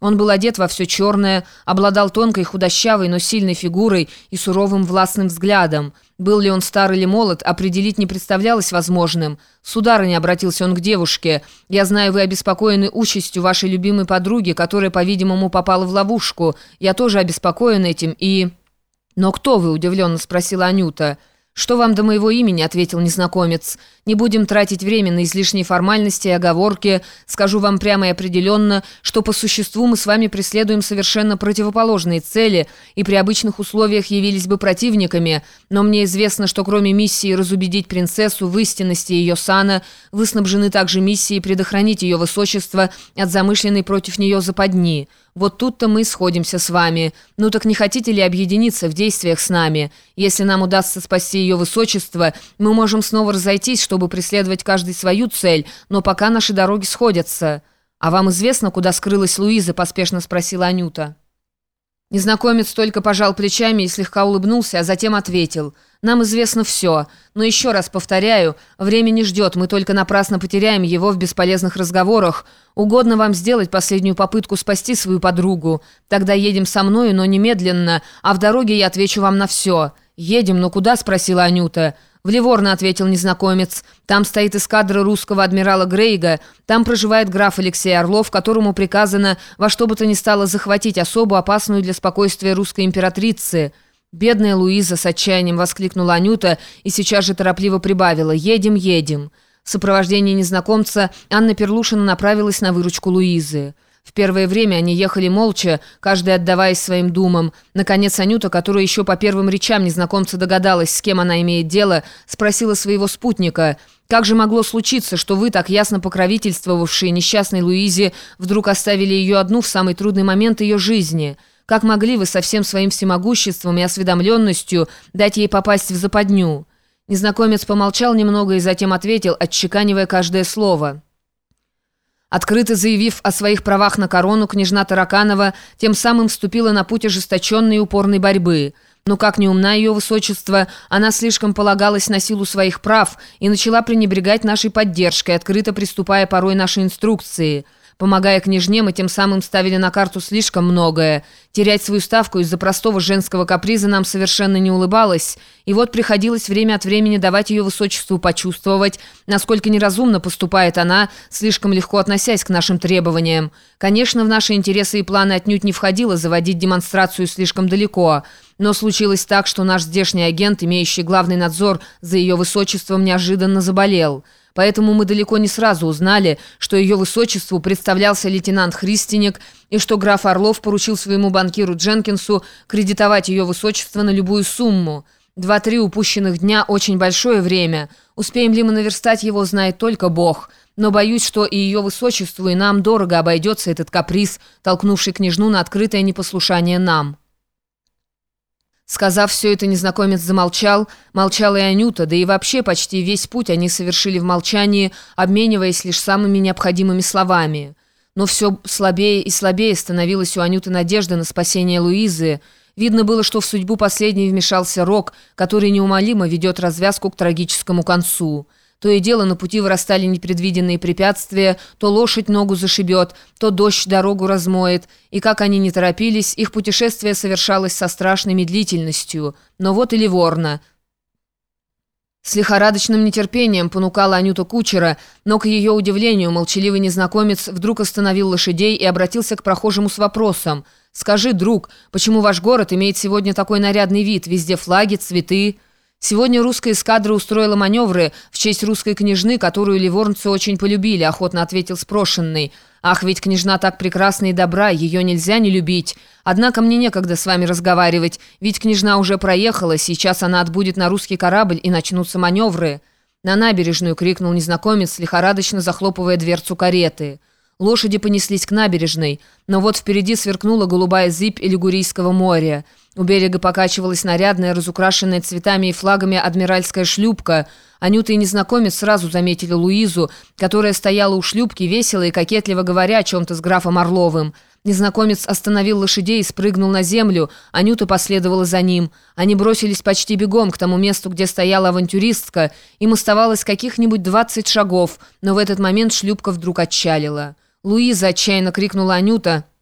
Он был одет во все черное, обладал тонкой, худощавой, но сильной фигурой и суровым властным взглядом. Был ли он стар или молод, определить не представлялось возможным. «Сударыня», — обратился он к девушке, — «я знаю, вы обеспокоены участью вашей любимой подруги, которая, по-видимому, попала в ловушку. Я тоже обеспокоен этим и...» «Но кто вы?» — удивленно спросила Анюта. «Что вам до моего имени?» — ответил незнакомец. «Не будем тратить время на излишние формальности и оговорки. Скажу вам прямо и определенно, что по существу мы с вами преследуем совершенно противоположные цели и при обычных условиях явились бы противниками, но мне известно, что кроме миссии разубедить принцессу в истинности ее сана, вы снабжены также миссией предохранить ее высочество от замышленной против нее западни». Вот тут-то мы сходимся с вами. Ну так не хотите ли объединиться в действиях с нами? Если нам удастся спасти ее высочество, мы можем снова разойтись, чтобы преследовать каждый свою цель, но пока наши дороги сходятся. А вам известно, куда скрылась Луиза?» – поспешно спросила Анюта. Незнакомец только пожал плечами и слегка улыбнулся, а затем ответил. «Нам известно все, но еще раз повторяю, время не ждет, мы только напрасно потеряем его в бесполезных разговорах. Угодно вам сделать последнюю попытку спасти свою подругу. Тогда едем со мною, но немедленно, а в дороге я отвечу вам на все». «Едем, но куда?» – спросила Анюта. «В Ливорно», — ответил незнакомец. «Там стоит эскадра русского адмирала Грейга. Там проживает граф Алексей Орлов, которому приказано во что бы то ни стало захватить особу опасную для спокойствия русской императрицы». «Бедная Луиза!» — с отчаянием воскликнула Анюта и сейчас же торопливо прибавила. «Едем, едем». В сопровождении незнакомца Анна Перлушина направилась на выручку Луизы. В первое время они ехали молча, каждый отдаваясь своим думам. Наконец Анюта, которая еще по первым речам незнакомца догадалась, с кем она имеет дело, спросила своего спутника, «Как же могло случиться, что вы, так ясно покровительствовавшие несчастной Луизе, вдруг оставили ее одну в самый трудный момент ее жизни? Как могли вы со всем своим всемогуществом и осведомленностью дать ей попасть в западню?» Незнакомец помолчал немного и затем ответил, отчеканивая каждое слово. Открыто заявив о своих правах на корону, княжна Тараканова тем самым вступила на путь ожесточенной и упорной борьбы. Но как не умна ее высочество, она слишком полагалась на силу своих прав и начала пренебрегать нашей поддержкой, открыто приступая порой наши инструкции – Помогая княжне, мы тем самым ставили на карту слишком многое. Терять свою ставку из-за простого женского каприза нам совершенно не улыбалось, и вот приходилось время от времени давать ее высочеству почувствовать, насколько неразумно поступает она, слишком легко относясь к нашим требованиям. Конечно, в наши интересы и планы отнюдь не входило заводить демонстрацию слишком далеко, но случилось так, что наш здешний агент, имеющий главный надзор за ее высочеством, неожиданно заболел». Поэтому мы далеко не сразу узнали, что ее высочеству представлялся лейтенант Христиник и что граф Орлов поручил своему банкиру Дженкинсу кредитовать ее высочество на любую сумму. Два-три упущенных дня – очень большое время. Успеем ли мы наверстать его, знает только Бог. Но боюсь, что и ее высочеству, и нам дорого обойдется этот каприз, толкнувший княжну на открытое непослушание нам». Сказав все это, незнакомец замолчал, молчала и Анюта, да и вообще почти весь путь они совершили в молчании, обмениваясь лишь самыми необходимыми словами. Но все слабее и слабее становилась у Анюты надежда на спасение Луизы. Видно было, что в судьбу последней вмешался Рок, который неумолимо ведет развязку к трагическому концу. То и дело на пути вырастали непредвиденные препятствия, то лошадь ногу зашибет, то дождь дорогу размоет, и как они не торопились, их путешествие совершалось со страшной медлительностью. Но вот и Ливорно. С лихорадочным нетерпением понукала Анюта кучера, но, к ее удивлению, молчаливый незнакомец вдруг остановил лошадей и обратился к прохожему с вопросом. «Скажи, друг, почему ваш город имеет сегодня такой нарядный вид? Везде флаги, цветы?» Сегодня русская эскадра устроила маневры в честь русской княжны, которую ливорнцы очень полюбили, охотно ответил спрошенный. Ах, ведь княжна так прекрасна и добра, ее нельзя не любить. Однако мне некогда с вами разговаривать, ведь княжна уже проехала, сейчас она отбудет на русский корабль и начнутся маневры. На набережную крикнул незнакомец, лихорадочно захлопывая дверцу кареты. Лошади понеслись к набережной, но вот впереди сверкнула голубая зыбь Лигурийского моря. У берега покачивалась нарядная, разукрашенная цветами и флагами адмиральская шлюпка. Анюта и незнакомец сразу заметили Луизу, которая стояла у шлюпки, весело и кокетливо говоря о чем-то с графом Орловым. Незнакомец остановил лошадей и спрыгнул на землю. Анюта последовала за ним. Они бросились почти бегом к тому месту, где стояла авантюристка. Им оставалось каких-нибудь двадцать шагов, но в этот момент шлюпка вдруг отчалила. «Луиза!» – отчаянно крикнула Анюта –